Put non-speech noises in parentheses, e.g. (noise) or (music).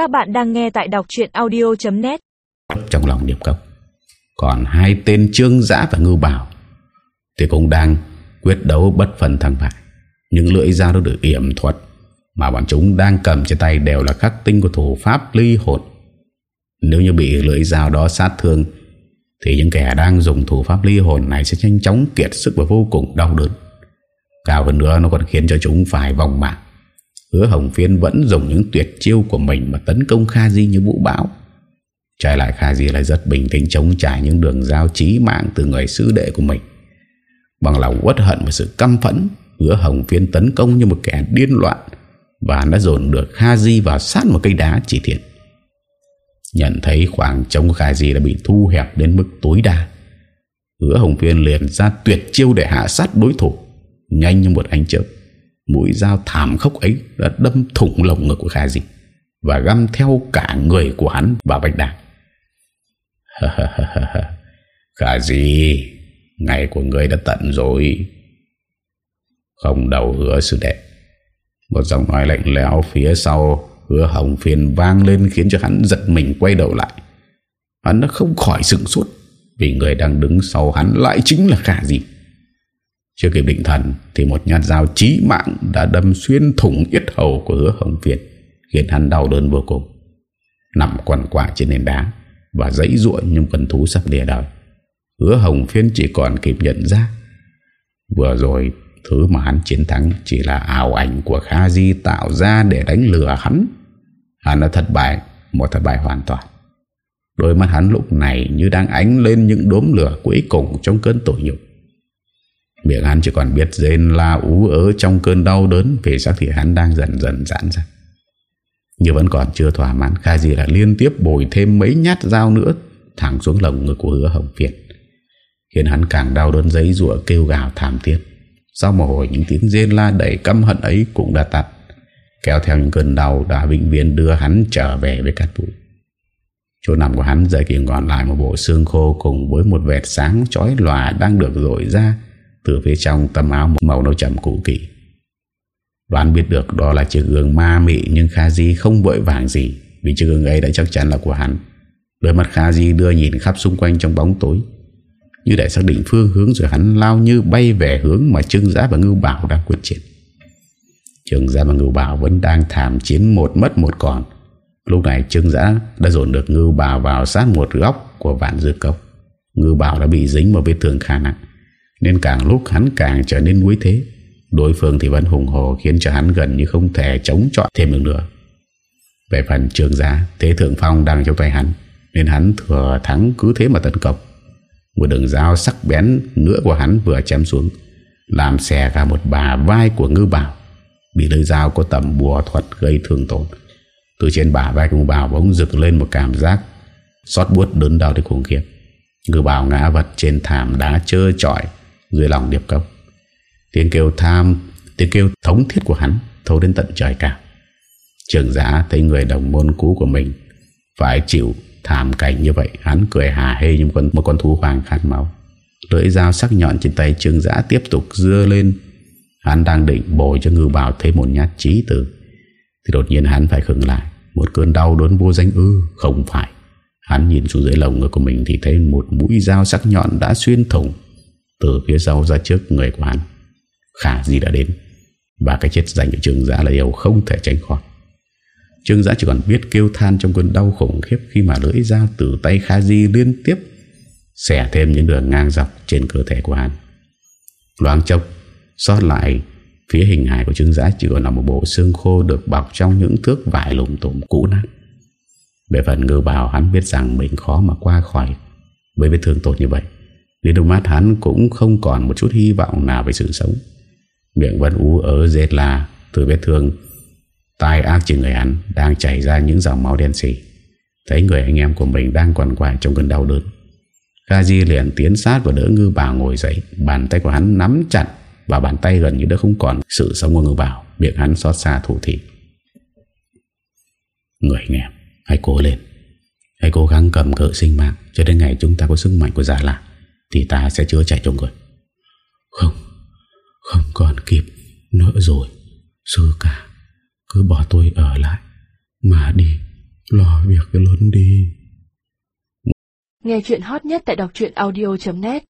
Các bạn đang nghe tại đọc chuyện audio.net Trong lòng điệp cốc Còn hai tên Trương Giã và Ngưu Bảo Thì cũng đang quyết đấu bất phần thắng bại. Những lưỡi dao đã được yểm thuật, Mà bọn chúng đang cầm trên tay đều là khắc tinh của thủ pháp ly hồn. Nếu như bị lưỡi dao đó sát thương, Thì những kẻ đang dùng thủ pháp ly hồn này sẽ nhanh chóng kiệt sức và vô cùng đau đớn. Cao hơn nữa nó còn khiến cho chúng phải vòng mạng. Hứa Hồng Phiên vẫn dùng những tuyệt chiêu của mình Mà tấn công Kha Di như vũ bão. Trái lại Kha Di lại rất bình tĩnh Chống trải những đường giao trí mạng Từ người sư đệ của mình. Bằng lòng uất hận và sự căm phẫn, Hứa Hồng Phiên tấn công như một kẻ điên loạn Và đã dồn được Kha Di vào sát một cây đá chỉ thiện. Nhận thấy khoảng trống của Kha Di đã bị thu hẹp đến mức tối đa, Hứa Hồng Phiên liền ra tuyệt chiêu để hạ sát đối thủ, Nhanh như một ánh chớp. Mũi dao thảm khốc ấy Đã đâm thủng lồng ngực của Kha Di Và găm theo cả người của hắn và bạch đàn (laughs) Khả Di, Ngày của người đã tận rồi. Không đầu hứa sư đệ. Một giọng nói lạnh lẽo phía sau, Hứa hồng phiền vang lên Khiến cho hắn giật mình quay đầu lại. Hắn đã không khỏi sừng suốt Vì người đang đứng sau hắn lại chính là Khả Di chưa kịp định thần Thì một nhát dao chí mạng Đã đâm xuyên thủng yết hầu của hứa hồng Việt, Khiến hắn đau đớn vô cùng. Nằm quằn quả trên nền đá Và dãy ruộng nhưng cần thú sắp lìa đời. Hứa hồng phiên chỉ còn kịp nhận ra, Vừa rồi Thứ mà hắn chiến thắng Chỉ là ảo ảnh của Kha Di tạo ra Để đánh lừa hắn. Hắn đã thất bại, Một thất bại hoàn toàn. Đôi mắt hắn lúc này như đang ánh lên những đốm lửa cuối cùng trong cơn tội nhục Miệng hắn chỉ còn biết rên la ú ớ trong cơn đau đớn về xác thì hắn đang dần dần giãn ra. Nhưng vẫn còn chưa thỏa mãn Kha gì là liên tiếp bồi thêm mấy nhát dao nữa, Thẳng xuống lồng ngực của hứa hồng phiền. Khiến hắn càng đau đớn giấy rùa kêu gào thảm thiết. Sau một hồi, những tiếng rên la đầy căm hận ấy cũng đã tắt, Kéo theo những cơn đau đã vĩnh viễn đưa hắn trở về với cát bụi Chỗ nằm của hắn giờ chỉ còn lại một bộ xương khô cùng với một vẹt sáng chói lòa đang được rội ra từ phía trong tấm áo màu nâu chậm cũ kỹ. Đoán biết được đó là chiếc gương ma mị, Nhưng Kha Di không vội vàng gì, Vì chiếc gương ấy đã chắc chắn là của hắn. Đôi mắt Kha Di đưa nhìn khắp xung quanh trong bóng tối. Như để xác định phương hướng Rồi, hắn lao như bay về hướng Mà Trương Giá và Ngưu Bảo đang quyết chiến Trương Giá và Ngưu Bảo Vẫn đang thảm chiến một mất một còn. Lúc này Trương Giá đã dồn được Ngưu Bảo vào sát một góc của vạn dư cốc. Ngưu Bảo đã bị dính một vết thương khá nặng nên càng lúc hắn càng trở nên nguy thế. Đối phương thì vẫn hùng hồ Khiến cho hắn gần như không thể chống chọi thêm được nữa. Về phần trường giá Thế thượng phong đang trong tay hắn, Nên hắn thừa thắng cứ thế mà tấn công. Một đường dao sắc bén nữa của hắn vừa chém xuống, Làm xè cả một bà vai của ngư bảo Bị lưỡi dao có tầm bùa thuật gây thương tổn. Từ trên bà vai của ngư bảo bỗng rực lên một cảm giác Xót buốt đớn đau đến khủng khiếp. Ngư bảo ngã vật trên thảm đá trơ trọi dưới lòng điệp cốc Tiếng kêu tham Tiếng kêu thống thiết của hắn Thấu đến tận trời cao Trường giả thấy người đồng môn cũ của mình Phải chịu thảm cảnh như vậy Hắn cười hà hê như một con, một con thú hoàng khát máu. Lưỡi dao sắc nhọn trên tay trường giả tiếp tục dưa lên. Hắn đang định bồi cho ngư bảo thêm một nhát trí tử Thì đột nhiên hắn phải khừng lại. Một cơn đau đớn vô danh ư Không phải. Hắn nhìn xuống dưới lồng ngực của mình Thì thấy một mũi dao sắc nhọn đã xuyên thủng từ phía sau ra trước người của hắn, Khả gì đã đến. Và cái chết dành cho Trương Giã là điều không thể tránh khỏi. Trương Giã chỉ còn biết kêu than trong cơn đau khủng khiếp Khi mà lưỡi dao từ tay Khả Di liên tiếp Xẻ thêm những đường ngang dọc trên cơ thể của hắn. Loáng chốc Xót lại, Phía hình hài của Trương Giã chỉ còn là một bộ xương khô Được bọc trong những thước vải lùng tùm cũ nát. Về phần ngư bào hắn biết rằng Mình khó mà qua khỏi Với vết thương tốt như vậy. Đến đôi mắt hắn cũng không còn một chút hy vọng nào về sự sống. Miệng vẫn ú ớ dệt là Từ vết thương. Tai ác trên người hắn Đang chảy ra những dòng máu đen xì. Thấy người anh em của mình đang quằn quại trong cơn đau đớn. Kha Di liền tiến sát và đỡ ngư bảo ngồi dậy. Bàn tay của hắn nắm chặt Và bàn tay gần như đã không còn sự sống của ngư bảo Miệng hắn xót xa thủ thị. Người anh em, Hãy cố lên. Hãy cố gắng cầm cự sinh mạng Cho đến ngày chúng ta có sức mạnh của già lạc thì ta sẽ chữa chạy cho người. Không Không còn kịp nữa rồi. Sư cả Cứ bỏ tôi ở lại, Mà đi, Lo việc lớn đi. Nghe chuyện hot nhất tại đọc audio.net